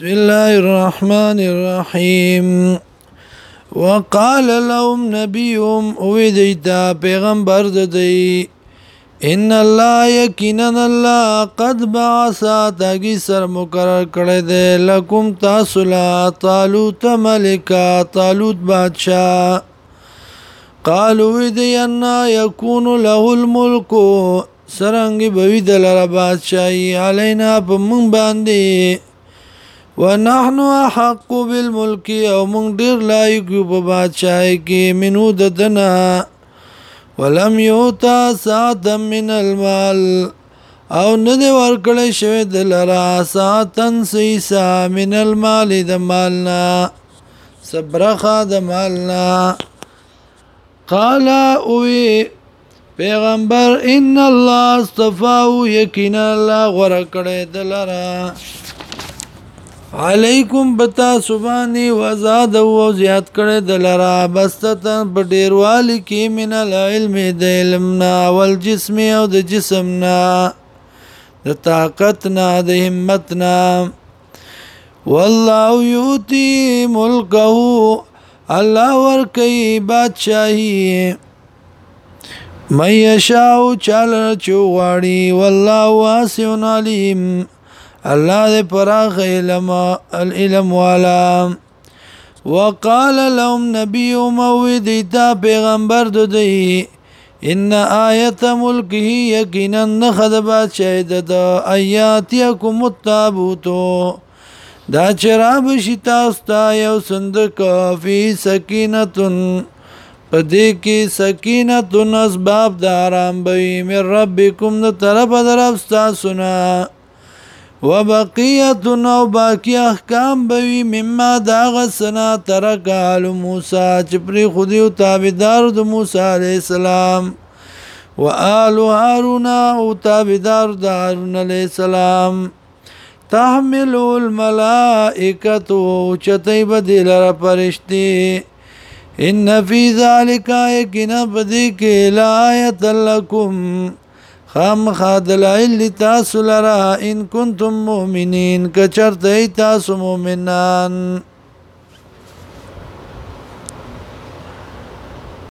بسم الله الرحمن الرحیم وقال لهم نبيهم ويديتا پیغمبر ددی ان الله یقینا الله قد بعث تاگی سر مقرر کړی دی لکم تاسو لا طالوت ملکا طالوت بادشاہ قالوا دی ان یکون له الملک سرنګ بوی دلر بادشاہی علینا په مون باندې ونحن حق بالملك او موږ ډیر لایق یو په بادشاہي کې منو ددنا ولم یوتا ساعتا من المال او نه دی ورکړی شوی د لرا ساعتن سیسا من المال د مالنا صبرخه د مالنا قال اوی پیغمبر ان الله استفاو یقینا الله غره کړی دلرا علیکم بتا سبانی وزاد او زیات کړي د لرا بستتن په ډیروالی کې من العلم د علمنا ول جسم او د جسمنا د طاقتنا د همتنا والله یوتی ملکه الله ور کوي بادشاہي مې شاو چل چواړي والله واسع علیم الله دې پراخ علم العلم والا وقال لهم نبي موعد تا پیغمبر دوی ان آیت ملکه یقینا نخد بادشاہ د آیاتکم التابوتو دا چراب شتا استا یو صندوق فی سکینتن پدې کې سکینتن اسباب د آرام به مې ربکم د طرف درف تاسو نه وبقیت نو باقی احکام بوي مما دا غسنا ترک آل موسی چې پر خودي او تابعدار د موسی عليه السلام وآل هارون او تابعدار د هارون عليه السلام تحمل الملائکه او چتای بدل را پرشتي ان فی ذلک یقینا بدی کې لایت لکم خام خادلائل تاسو لرا ان کنتم مؤمنین کچرت تاسو مؤمنان